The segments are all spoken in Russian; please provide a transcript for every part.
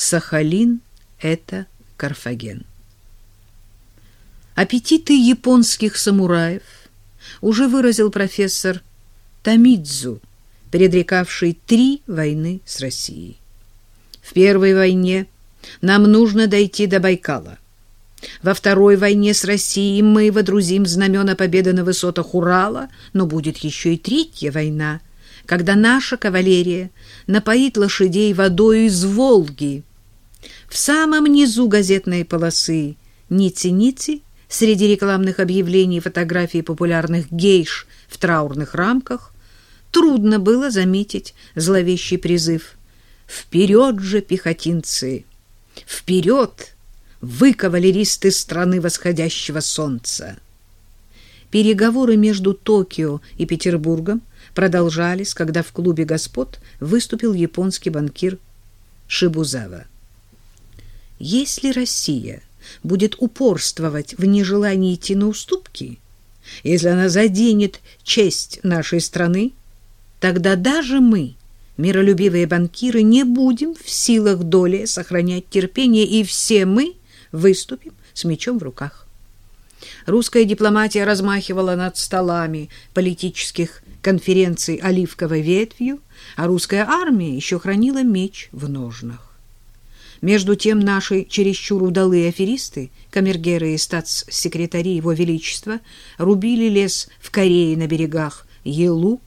Сахалин — это Карфаген. Аппетиты японских самураев уже выразил профессор Тамидзу, предрекавший три войны с Россией. В первой войне нам нужно дойти до Байкала. Во второй войне с Россией мы водрузим знамена победы на высотах Урала, но будет еще и третья война, когда наша кавалерия напоит лошадей водой из Волги. В самом низу газетной полосы «Нити-нити» среди рекламных объявлений фотографий популярных гейш в траурных рамках трудно было заметить зловещий призыв «Вперед же, пехотинцы! Вперед!» вы кавалеристы страны восходящего солнца. Переговоры между Токио и Петербургом продолжались, когда в клубе господ выступил японский банкир Шибузава. Если Россия будет упорствовать в нежелании идти на уступки, если она заденет честь нашей страны, тогда даже мы, миролюбивые банкиры, не будем в силах доли сохранять терпение, и все мы выступим с мечом в руках. Русская дипломатия размахивала над столами политических конференций оливковой ветвью, а русская армия еще хранила меч в ножнах. Между тем наши чересчур удалые аферисты, камергеры и статс-секретари Его Величества, рубили лес в Корее на берегах Елу,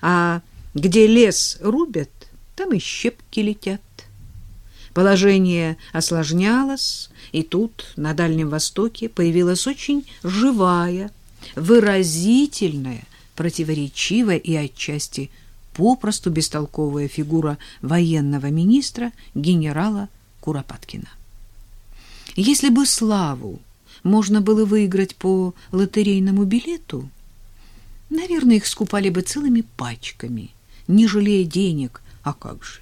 а где лес рубят, там и щепки летят. Положение осложнялось, и тут, на Дальнем Востоке, появилась очень живая, выразительная, противоречивая и отчасти попросту бестолковая фигура военного министра генерала Куропаткина. Если бы славу можно было выиграть по лотерейному билету, наверное, их скупали бы целыми пачками, не жалея денег. А как же?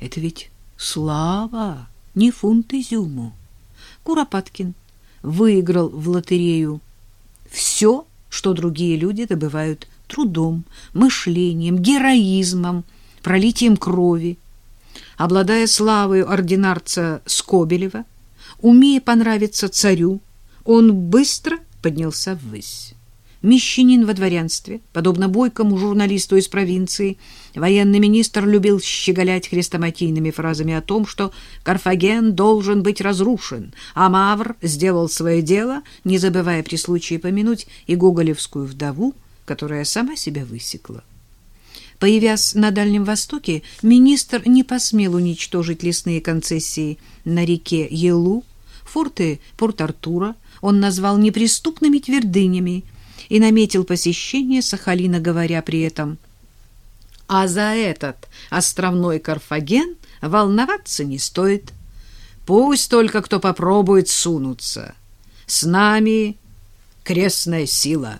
Это ведь слава, не фунт изюму. Куропаткин выиграл в лотерею все, что другие люди добывают трудом, мышлением, героизмом, пролитием крови. Обладая славой ординарца Скобелева, умея понравиться царю, он быстро поднялся ввысь мещанин во дворянстве, подобно бойкому журналисту из провинции, военный министр любил щеголять хрестоматийными фразами о том, что Карфаген должен быть разрушен, а Мавр сделал свое дело, не забывая при случае помянуть и гоголевскую вдову, которая сама себя высекла. Появясь на Дальнем Востоке, министр не посмел уничтожить лесные концессии на реке Елу, форты Порт-Артура он назвал неприступными твердынями, и наметил посещение Сахалина, говоря при этом «А за этот островной Карфаген волноваться не стоит. Пусть только кто попробует сунуться. С нами крестная сила».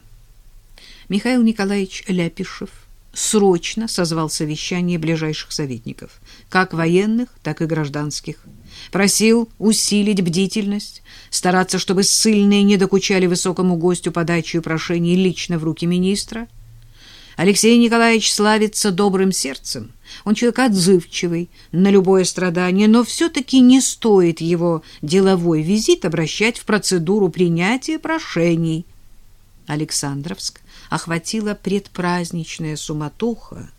Михаил Николаевич Ляпишев срочно созвал совещание ближайших советников, как военных, так и гражданских. Просил усилить бдительность, стараться, чтобы ссыльные не докучали высокому гостю подачу прошений лично в руки министра. Алексей Николаевич славится добрым сердцем. Он человек отзывчивый на любое страдание, но все-таки не стоит его деловой визит обращать в процедуру принятия прошений. Александровск охватила предпраздничная суматоха.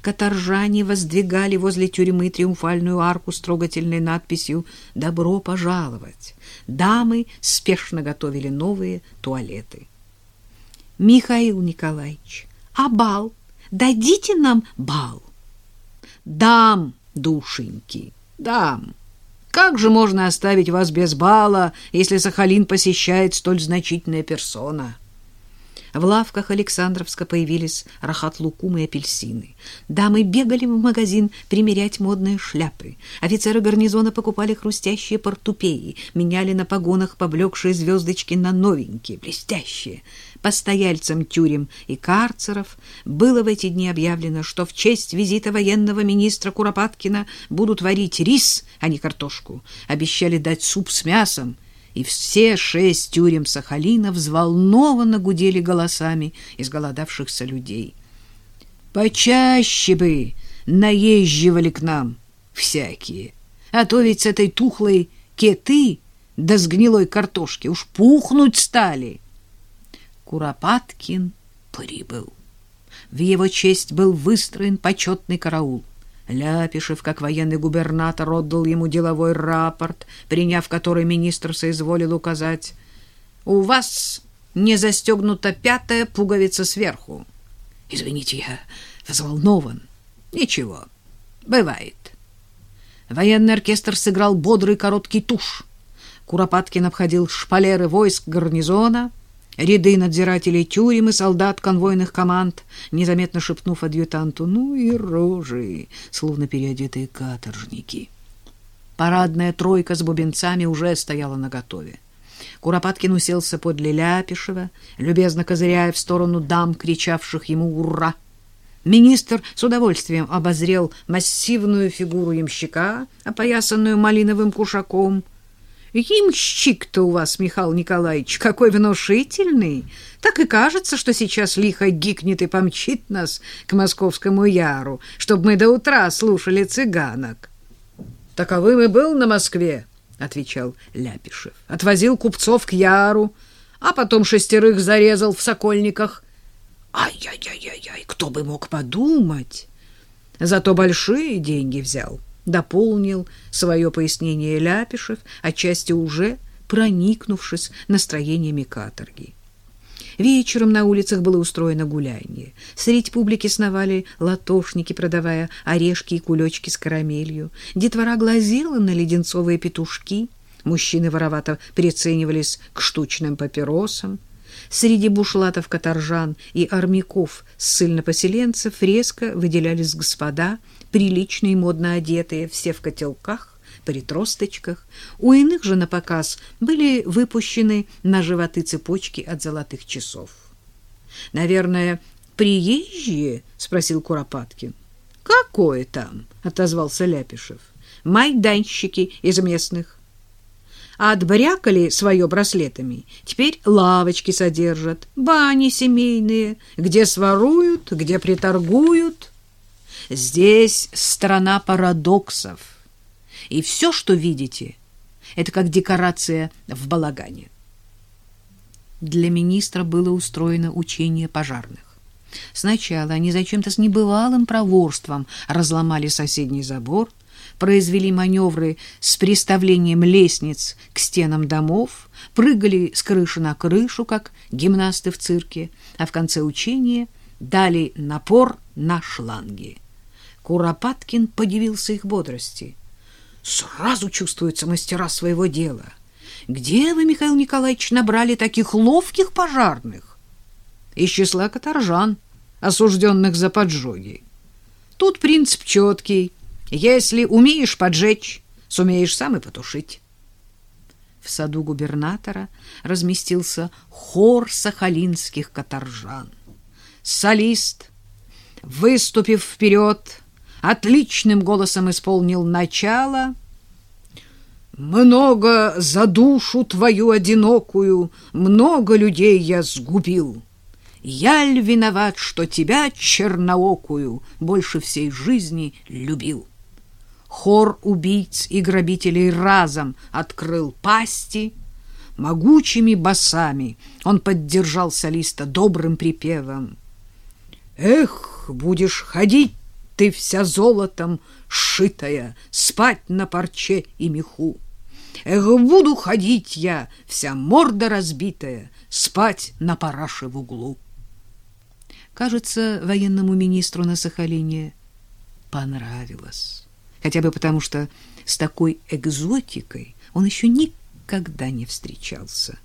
Каторжане воздвигали возле тюрьмы триумфальную арку с трогательной надписью «Добро пожаловать». Дамы спешно готовили новые туалеты. «Михаил Николаевич, а бал? Дадите нам бал?» «Дам, душеньки, дам». Как же можно оставить вас без бала, если Сахалин посещает столь значительная персона? В лавках Александровска появились рахат-лукум и апельсины. Дамы бегали в магазин примерять модные шляпы. Офицеры гарнизона покупали хрустящие портупеи, меняли на погонах поблекшие звездочки на новенькие, блестящие. Постояльцам тюрем и карцеров было в эти дни объявлено, что в честь визита военного министра Куропаткина будут варить рис, а не картошку. Обещали дать суп с мясом и все шесть тюрем Сахалина взволнованно гудели голосами изголодавшихся людей. Почаще бы наезживали к нам всякие. А то ведь с этой тухлой кеты да с гнилой картошки уж пухнуть стали. Куропаткин прибыл. В его честь был выстроен почетный караул. Ляпишев, как военный губернатор, отдал ему деловой рапорт, приняв который министр соизволил указать «У вас не застегнута пятая пуговица сверху». «Извините, я взволнован». «Ничего, бывает». Военный оркестр сыграл бодрый короткий тушь. Куропаткин обходил шпалеры войск гарнизона — ряды надзирателей тюрем и солдат конвойных команд, незаметно шепнув адъютанту «Ну и рожи!», словно переодетые каторжники. Парадная тройка с бубенцами уже стояла наготове. Куропаткин уселся подле Ляпишева, любезно козыряя в сторону дам, кричавших ему «Ура!». Министр с удовольствием обозрел массивную фигуру ямщика, опоясанную малиновым кушаком, Ямщик-то у вас, Михаил Николаевич, какой внушительный. Так и кажется, что сейчас лихо гикнет и помчит нас к московскому яру, чтобы мы до утра слушали цыганок. — Таковым и был на Москве, — отвечал Ляпишев. — Отвозил купцов к яру, а потом шестерых зарезал в Сокольниках. Ай-яй-яй-яй, кто бы мог подумать? Зато большие деньги взял. — дополнил свое пояснение Ляпишев, отчасти уже проникнувшись настроениями каторги. Вечером на улицах было устроено гуляние. Среди публики сновали латошники, продавая орешки и кулечки с карамелью. Детвора глазела на леденцовые петушки. Мужчины воровато приценивались к штучным папиросам. Среди бушлатов каторжан и армяков ссыльнопоселенцев резко выделялись господа, приличные модно одетые, все в котелках, при тросточках. У иных же на показ были выпущены на животы цепочки от золотых часов. «Наверное, приезжие?» — спросил Куропаткин. «Какое там?» — отозвался Ляпишев. «Майданщики из местных а отбрякали свое браслетами. Теперь лавочки содержат, бани семейные, где своруют, где приторгуют. Здесь страна парадоксов. И все, что видите, это как декорация в балагане. Для министра было устроено учение пожарных. Сначала они зачем-то с небывалым проворством разломали соседний забор, произвели маневры с приставлением лестниц к стенам домов, прыгали с крыши на крышу, как гимнасты в цирке, а в конце учения дали напор на шланги. Куропаткин подивился их бодрости. Сразу чувствуются мастера своего дела. Где вы, Михаил Николаевич, набрали таких ловких пожарных? Из числа каторжан, осужденных за поджоги. Тут принцип четкий — если умеешь поджечь, сумеешь сам и потушить. В саду губернатора разместился хор сахалинских каторжан. Солист, выступив вперед, отличным голосом исполнил начало «Много за душу твою одинокую, много людей я сгубил. Я ль виноват, что тебя, черноокую, больше всей жизни любил?» Хор убийц и грабителей разом открыл пасти. Могучими басами он поддержал солиста добрым припевом. «Эх, будешь ходить ты вся золотом сшитая, спать на парче и меху. Эх, буду ходить я, вся морда разбитая, спать на параше в углу». Кажется, военному министру на Сахалине понравилось хотя бы потому, что с такой экзотикой он еще никогда не встречался.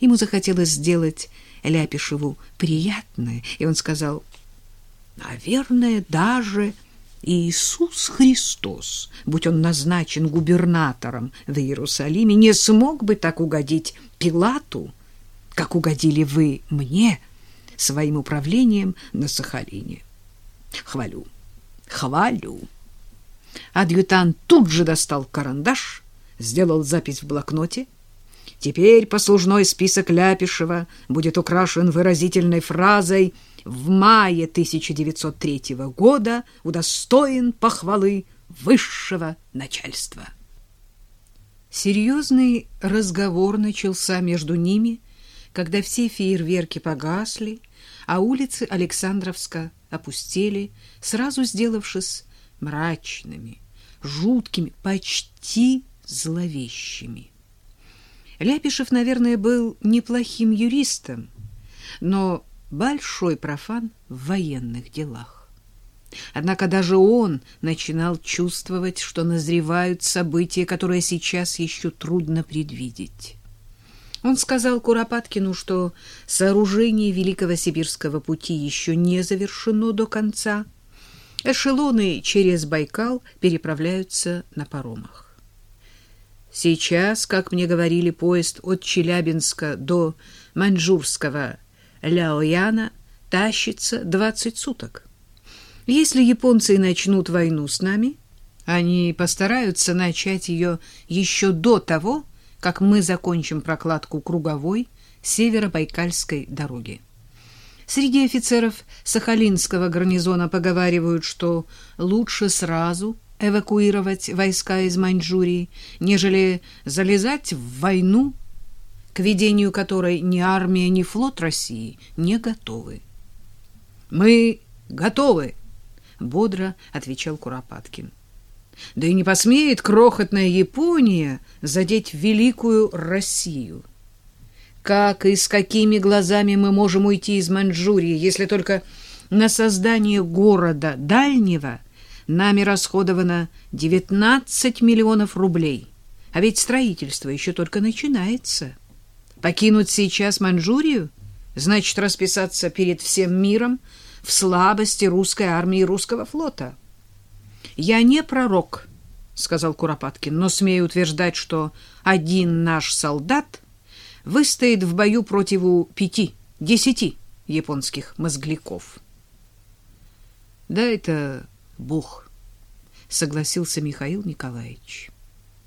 Ему захотелось сделать Ляпишеву приятное, и он сказал, «Наверное, даже Иисус Христос, будь он назначен губернатором в Иерусалиме, не смог бы так угодить Пилату, как угодили вы мне своим управлением на Сахалине. Хвалю, хвалю». Адъютант тут же достал карандаш, сделал запись в блокноте. Теперь послужной список Ляпишева будет украшен выразительной фразой «В мае 1903 года удостоен похвалы высшего начальства. Серьезный разговор начался между ними, когда все фейерверки погасли, а улицы Александровска опустели, сразу сделавшись мрачными, жуткими, почти зловещими. Ляпишев, наверное, был неплохим юристом, но большой профан в военных делах. Однако даже он начинал чувствовать, что назревают события, которые сейчас еще трудно предвидеть. Он сказал Куропаткину, что сооружение Великого Сибирского пути еще не завершено до конца. Эшелоны через Байкал переправляются на паромах. Сейчас, как мне говорили, поезд от Челябинска до Маньчжурского Ляояна тащится 20 суток. Если японцы начнут войну с нами, они постараются начать ее еще до того, как мы закончим прокладку круговой северо-байкальской дороги. Среди офицеров Сахалинского гарнизона поговаривают, что лучше сразу эвакуировать войска из Маньчжурии, нежели залезать в войну, к ведению которой ни армия, ни флот России не готовы. «Мы готовы!» — бодро отвечал Куропаткин. Да и не посмеет крохотная Япония задеть великую Россию. Как и с какими глазами мы можем уйти из Маньчжурии, если только на создание города дальнего нами расходовано 19 миллионов рублей, а ведь строительство еще только начинается. Покинуть сейчас Маньчжурию значит расписаться перед всем миром в слабости русской армии и русского флота. Я не пророк, сказал Куропаткин, но смею утверждать, что один наш солдат выстоит в бою против пяти, десяти японских мозгляков. Да это Бог, согласился Михаил Николаевич.